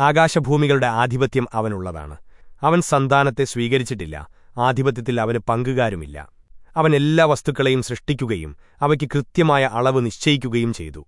ആകാശഭൂമികളുടെ ആധിപത്യം അവനുള്ളതാണ്. അവൻ സന്താനത്തെ സ്വീകരിച്ചിട്ടില്ല ആധിപത്യത്തിൽ അവന് പങ്കുകാരുമില്ല. അവൻ എല്ലാ വസ്തുക്കളെയും സൃഷ്ടിക്കുകയും അവയ്ക്ക് കൃത്യമായ അളവ് നിശ്ചയിക്കുകയും ചെയ്തു.